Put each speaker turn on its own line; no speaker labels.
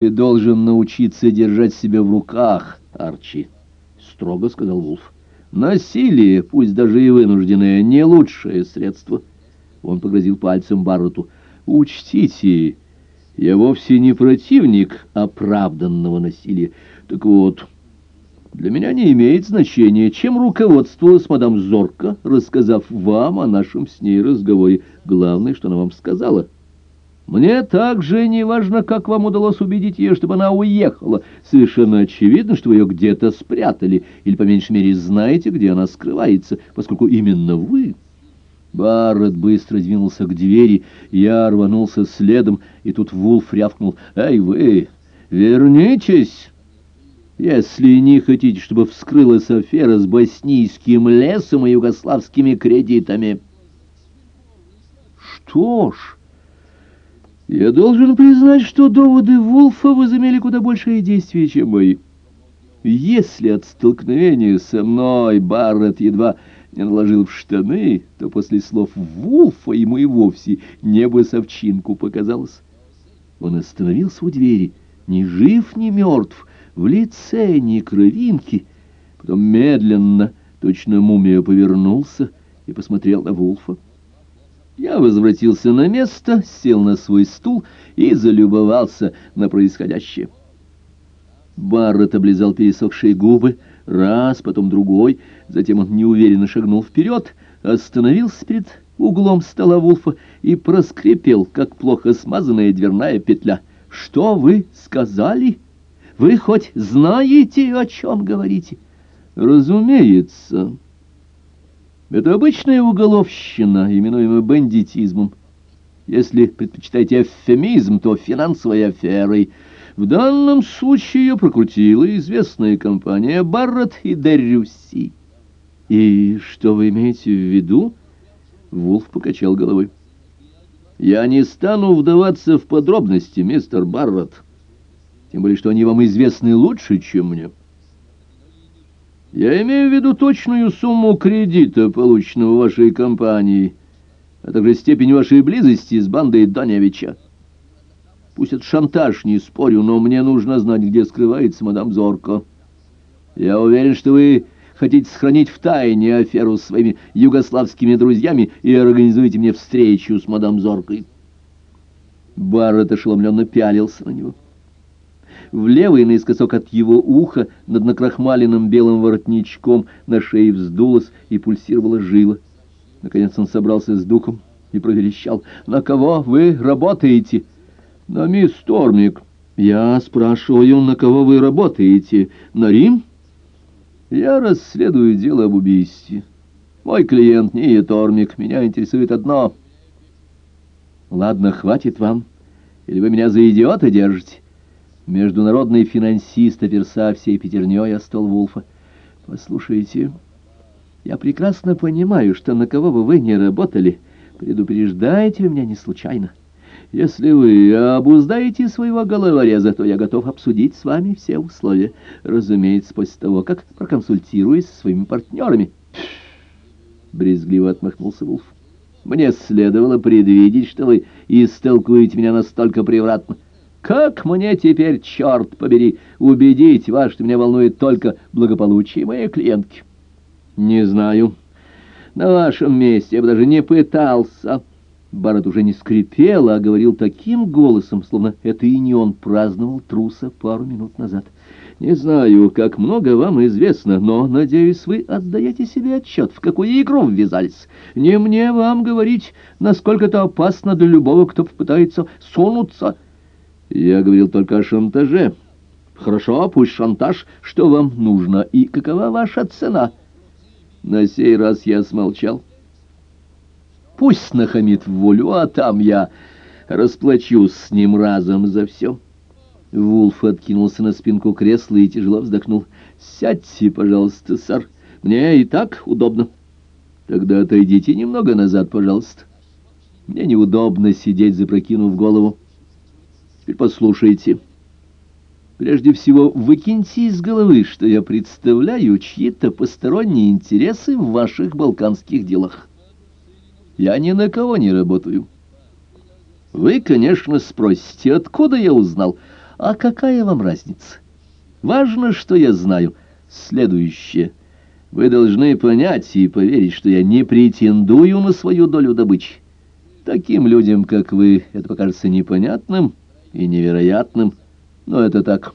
Ты должен научиться держать себя в руках, Арчи, — строго сказал Вулф. Насилие, пусть даже и вынужденное, не лучшее средство. Он погрозил пальцем Барретту. Учтите, я вовсе не противник оправданного насилия. Так вот, для меня не имеет значения, чем руководствовалась мадам Зорка, рассказав вам о нашем с ней разговоре. Главное, что она вам сказала — мне также не важно, как вам удалось убедить ее, чтобы она уехала. Совершенно очевидно, что вы ее где-то спрятали, или, по меньшей мере, знаете, где она скрывается, поскольку именно вы... Барретт быстро двинулся к двери, я рванулся следом, и тут Вулф рявкнул. «Эй, вы, вернитесь!» «Если не хотите, чтобы вскрылась афера с боснийским лесом и югославскими кредитами». «Что ж...» Я должен признать, что доводы Вулфа возымели куда большее действие, чем мои. Если от столкновения со мной Барретт едва не наложил в штаны, то после слов Вулфа ему и вовсе небо совчинку показалось. Он остановился у двери, ни жив, ни мертв, в лице ни кровинки. Потом медленно, точно мумия, повернулся и посмотрел на Вулфа. Я возвратился на место, сел на свой стул и залюбовался на происходящее. Барретт облизал пересохшие губы, раз, потом другой, затем он неуверенно шагнул вперед, остановился перед углом стола Вулфа и проскрипел, как плохо смазанная дверная петля. «Что вы сказали? Вы хоть знаете, о чем говорите?» «Разумеется». Это обычная уголовщина, именуемая бандитизмом. Если предпочитаете эвфемизм, то финансовой аферой. В данном случае ее прокрутила известная компания Барретт и Деррюси. И что вы имеете в виду? Вулф покачал головой. Я не стану вдаваться в подробности, мистер Барретт. Тем более, что они вам известны лучше, чем мне. Я имею в виду точную сумму кредита, полученного вашей компанией, а также степень вашей близости с бандой Даневича. Пусть это шантаж, не спорю, но мне нужно знать, где скрывается мадам Зорко. Я уверен, что вы хотите сохранить в тайне аферу с своими югославскими друзьями и организуете мне встречу с мадам Зоркой. Барретт ошеломленно пялился на него в левый наискосок от его уха над накрахмаленным белым воротничком на шее вздулась и пульсировала жила. Наконец он собрался с духом и проверещал. «На кого вы работаете?» «На мисс Тормик». «Я спрашиваю, на кого вы работаете? На Рим?» «Я расследую дело об убийстве. Мой клиент не Тормик. Меня интересует одно». «Ладно, хватит вам. Или вы меня за идиота держите?» Международный финансист оперся всей пятерней о Вулфа. «Послушайте, я прекрасно понимаю, что на кого бы вы ни работали, предупреждаете меня не случайно. Если вы обуздаете своего головореза, то я готов обсудить с вами все условия. Разумеется, после того, как проконсультируюсь со своими партнерами». Брезгливо отмахнулся Вулф. «Мне следовало предвидеть, что вы истолкуете меня настолько превратно». Как мне теперь, черт побери, убедить вас, что меня волнует только благополучие моей клиентки? Не знаю. На вашем месте я бы даже не пытался. Барретт уже не скрипел, а говорил таким голосом, словно это и не он праздновал труса пару минут назад. Не знаю, как много вам известно, но, надеюсь, вы отдаете себе отчет, в какую игру ввязались. Не мне вам говорить, насколько это опасно для любого, кто попытается сунуться я говорил только о шантаже. Хорошо, пусть шантаж. Что вам нужно и какова ваша цена? На сей раз я смолчал. Пусть нахамит в волю, а там я расплачусь с ним разом за все. Вулф откинулся на спинку кресла и тяжело вздохнул. «Сядьте, пожалуйста, сэр. Мне и так удобно. Тогда отойдите немного назад, пожалуйста. Мне неудобно сидеть, запрокинув голову. Теперь послушайте. Прежде всего, выкиньте из головы, что я представляю чьи-то посторонние интересы в ваших балканских делах. Я ни на кого не работаю. Вы, конечно, спросите, откуда я узнал. А какая вам разница? Важно, что я знаю. Следующее. Вы должны понять и поверить, что я не претендую на свою долю добычи. Таким людям, как вы, это покажется непонятным и невероятным, но это так.